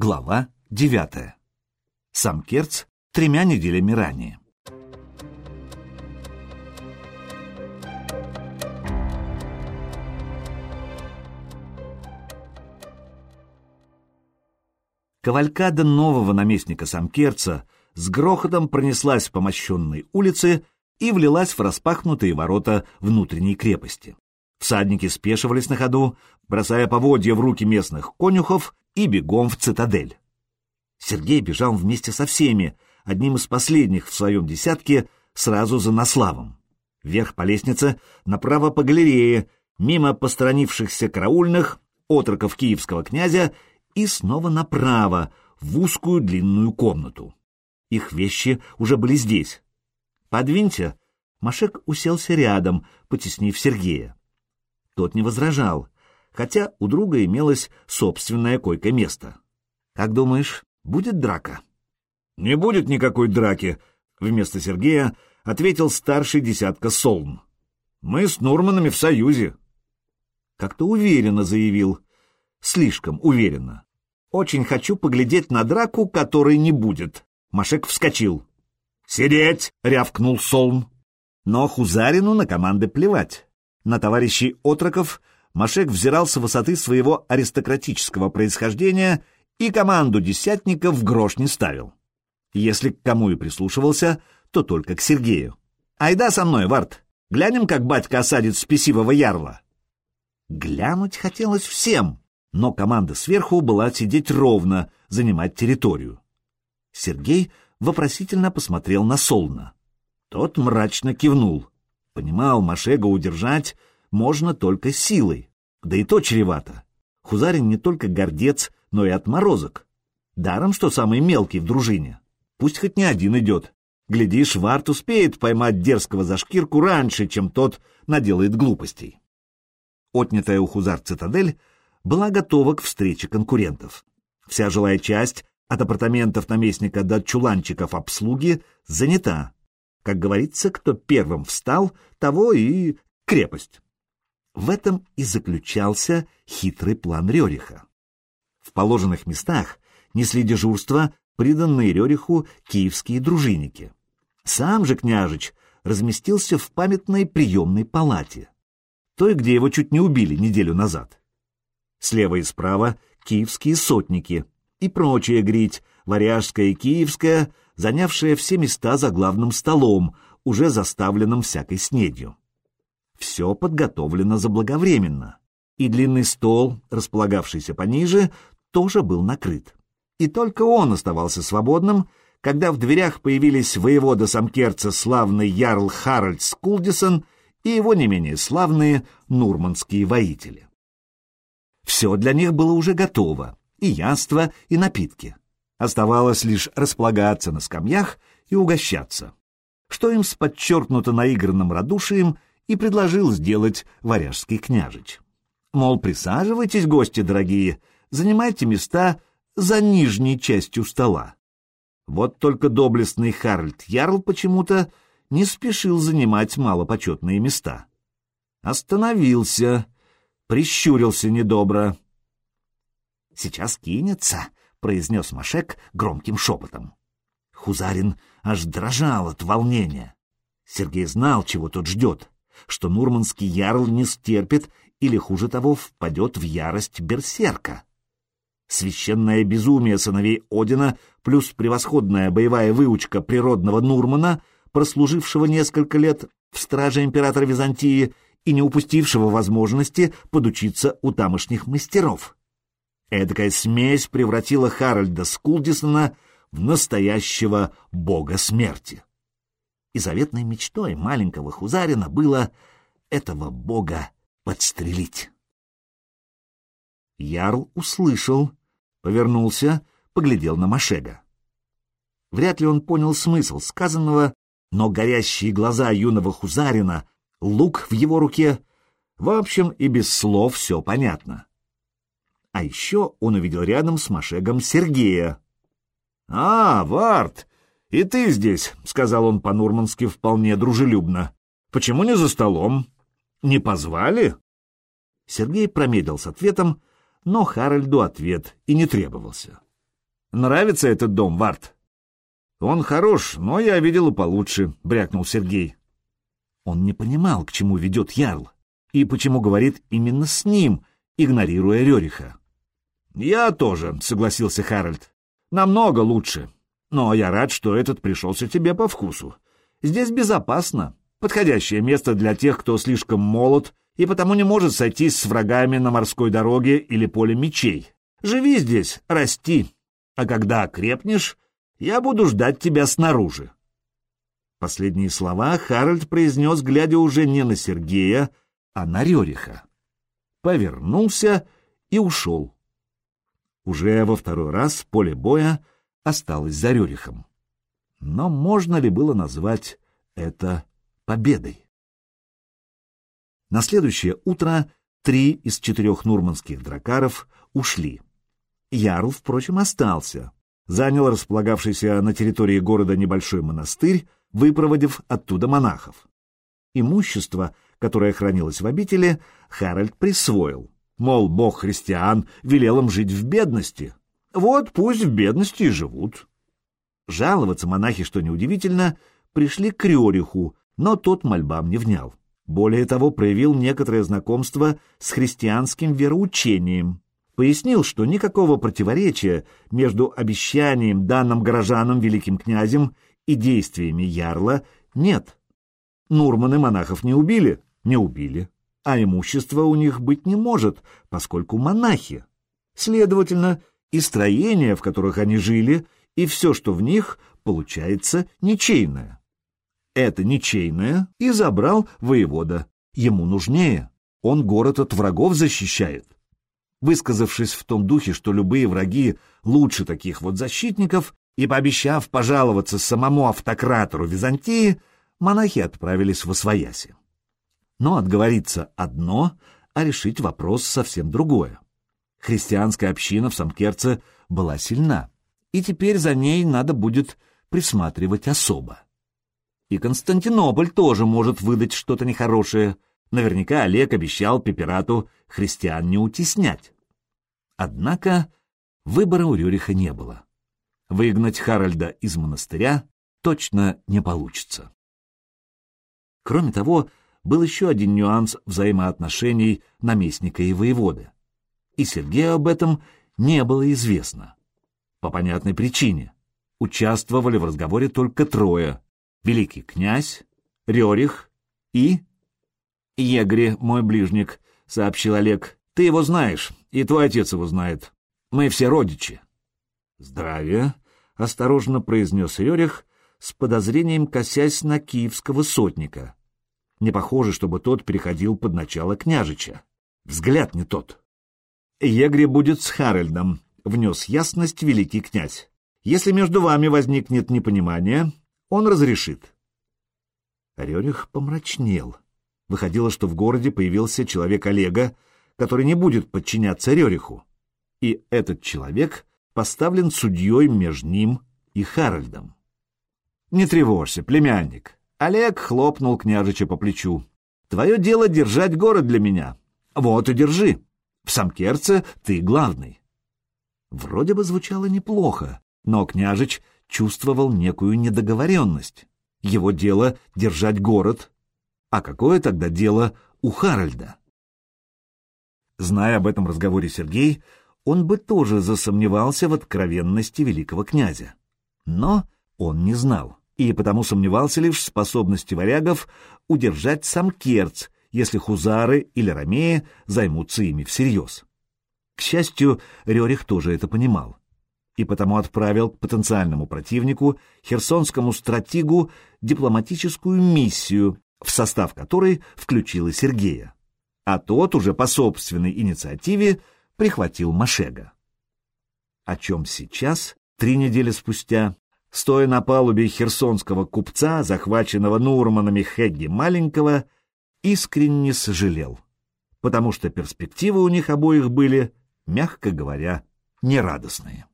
Глава 9. Сам Керц тремя неделями ранее. Кавалькада нового наместника Самкерца с грохотом пронеслась по мощенной улице и влилась в распахнутые ворота внутренней крепости. Всадники спешивались на ходу, бросая поводья в руки местных конюхов и бегом в цитадель. Сергей бежал вместе со всеми, одним из последних в своем десятке, сразу за Наславом. Вверх по лестнице, направо по галерее, мимо посторонившихся караульных, отроков киевского князя и снова направо, в узкую длинную комнату. Их вещи уже были здесь. «Подвиньте!» Машек уселся рядом, потеснив Сергея. Тот не возражал, хотя у друга имелось собственное койко-место. «Как думаешь, будет драка?» «Не будет никакой драки», — вместо Сергея ответил старший десятка Солн. «Мы с Нурманами в союзе». Как-то уверенно заявил. Слишком уверенно. «Очень хочу поглядеть на драку, которой не будет». Машек вскочил. «Сидеть!» — рявкнул Солн. Но Хузарину на команды плевать. На товарищей отроков Машек взирал с высоты своего аристократического происхождения и команду десятников в грош не ставил. Если к кому и прислушивался, то только к Сергею. «Айда со мной, Варт! Глянем, как батька осадит спесивого ярла!» Глянуть хотелось всем, но команда сверху была сидеть ровно, занимать территорию. Сергей вопросительно посмотрел на Солна. Тот мрачно кивнул. Понимал, Машега удержать можно только силой. Да и то чревато. Хузарин не только гордец, но и отморозок. Даром, что самый мелкий в дружине. Пусть хоть не один идет. Глядишь, Варт успеет поймать дерзкого за шкирку раньше, чем тот наделает глупостей. Отнятая у Хузар цитадель была готова к встрече конкурентов. Вся жилая часть, от апартаментов наместника до чуланчиков обслуги, занята. Как говорится, кто первым встал, того и крепость. В этом и заключался хитрый план Рериха. В положенных местах несли дежурство приданные Рериху киевские дружинники. Сам же княжич разместился в памятной приемной палате, той, где его чуть не убили неделю назад. Слева и справа киевские сотники и прочая грить, варяжская и киевская, занявшая все места за главным столом, уже заставленным всякой снедью. Все подготовлено заблаговременно, и длинный стол, располагавшийся пониже, тоже был накрыт. И только он оставался свободным, когда в дверях появились воевода Самкерца славный ярл Харальд Скулдисон и его не менее славные нурманские воители. Все для них было уже готово, и яство, и напитки. Оставалось лишь располагаться на скамьях и угощаться, что им с подчеркнуто наигранным радушием и предложил сделать варяжский княжич. Мол, присаживайтесь, гости дорогие, занимайте места за нижней частью стола. Вот только доблестный Харальд Ярл почему-то не спешил занимать малопочетные места. Остановился, прищурился недобро. «Сейчас кинется», — произнес Машек громким шепотом. Хузарин аж дрожал от волнения. Сергей знал, чего тот ждет, что нурманский ярл не стерпит или, хуже того, впадет в ярость берсерка. Священное безумие сыновей Одина плюс превосходная боевая выучка природного Нурмана, прослужившего несколько лет в страже императора Византии и не упустившего возможности подучиться у тамошних мастеров. Эдакая смесь превратила Харальда Скулдисона в настоящего бога смерти. И заветной мечтой маленького Хузарина было этого бога подстрелить. Ярл услышал, повернулся, поглядел на Машега. Вряд ли он понял смысл сказанного, но горящие глаза юного Хузарина, лук в его руке, в общем, и без слов все понятно. А еще он увидел рядом с Машегом Сергея. «А, Варт, и ты здесь», — сказал он по-нурмански вполне дружелюбно. «Почему не за столом? Не позвали?» Сергей промедлил с ответом, но Харальду ответ и не требовался. Нравится этот дом, Варт?» «Он хорош, но я видел и получше», — брякнул Сергей. Он не понимал, к чему ведет Ярл, и почему говорит именно с ним, игнорируя Рериха. «Я тоже», — согласился Харальд. «Намного лучше. Но я рад, что этот пришелся тебе по вкусу. Здесь безопасно, подходящее место для тех, кто слишком молод и потому не может сойтись с врагами на морской дороге или поле мечей. Живи здесь, расти, а когда окрепнешь, я буду ждать тебя снаружи. Последние слова Харальд произнес, глядя уже не на Сергея, а на Рериха. Повернулся и ушел. Уже во второй раз поле боя осталось за Рерихом. Но можно ли было назвать это победой? На следующее утро три из четырех нурманских дракаров ушли. Ярл, впрочем, остался, занял располагавшийся на территории города небольшой монастырь, выпроводив оттуда монахов. Имущество, которое хранилось в обители, Харальд присвоил. Мол, бог христиан велел им жить в бедности. Вот пусть в бедности и живут. Жаловаться монахи, что неудивительно, пришли к Рериху, но тот мольбам не внял. Более того, проявил некоторое знакомство с христианским вероучением, пояснил, что никакого противоречия между обещанием, данным горожанам великим князем, и действиями ярла нет. Нурманы монахов не убили? Не убили. А имущества у них быть не может, поскольку монахи. Следовательно, и строения, в которых они жили, и все, что в них, получается ничейное. Это ничейное и забрал воевода. Ему нужнее. Он город от врагов защищает. Высказавшись в том духе, что любые враги лучше таких вот защитников, и пообещав пожаловаться самому автократору Византии, монахи отправились в Освояси. Но отговориться одно, а решить вопрос совсем другое. Христианская община в Самкерце была сильна, и теперь за ней надо будет присматривать особо. И Константинополь тоже может выдать что-то нехорошее — Наверняка Олег обещал Пеперату христиан не утеснять. Однако выбора у Рюриха не было. Выгнать Харальда из монастыря точно не получится. Кроме того, был еще один нюанс взаимоотношений наместника и воеводы. И Сергею об этом не было известно. По понятной причине. Участвовали в разговоре только трое — великий князь, Рерих и «Егри, мой ближник», — сообщил Олег. «Ты его знаешь, и твой отец его знает. Мы все родичи». «Здравия», — осторожно произнес Рерих, с подозрением косясь на киевского сотника. Не похоже, чтобы тот переходил под начало княжича. Взгляд не тот. «Егри будет с Харальдом», — внес ясность великий князь. «Если между вами возникнет непонимание, он разрешит». Рерих помрачнел. Выходило, что в городе появился человек Олега, который не будет подчиняться Рериху. И этот человек поставлен судьей между ним и Харальдом. «Не тревожься, племянник!» Олег хлопнул княжича по плечу. «Твое дело держать город для меня. Вот и держи. В Самкерце ты главный». Вроде бы звучало неплохо, но княжич чувствовал некую недоговоренность. Его дело — держать город, а какое тогда дело у Харальда? Зная об этом разговоре Сергей, он бы тоже засомневался в откровенности великого князя. Но он не знал, и потому сомневался лишь в способности варягов удержать сам Керц, если хузары или ромеи займутся ими всерьез. К счастью, Рерих тоже это понимал, и потому отправил к потенциальному противнику, херсонскому стратегу, дипломатическую миссию в состав которой включила Сергея, а тот уже по собственной инициативе прихватил Машега. О чем сейчас, три недели спустя, стоя на палубе херсонского купца, захваченного Нурманами Хегги Маленького, искренне сожалел, потому что перспективы у них обоих были, мягко говоря, нерадостные.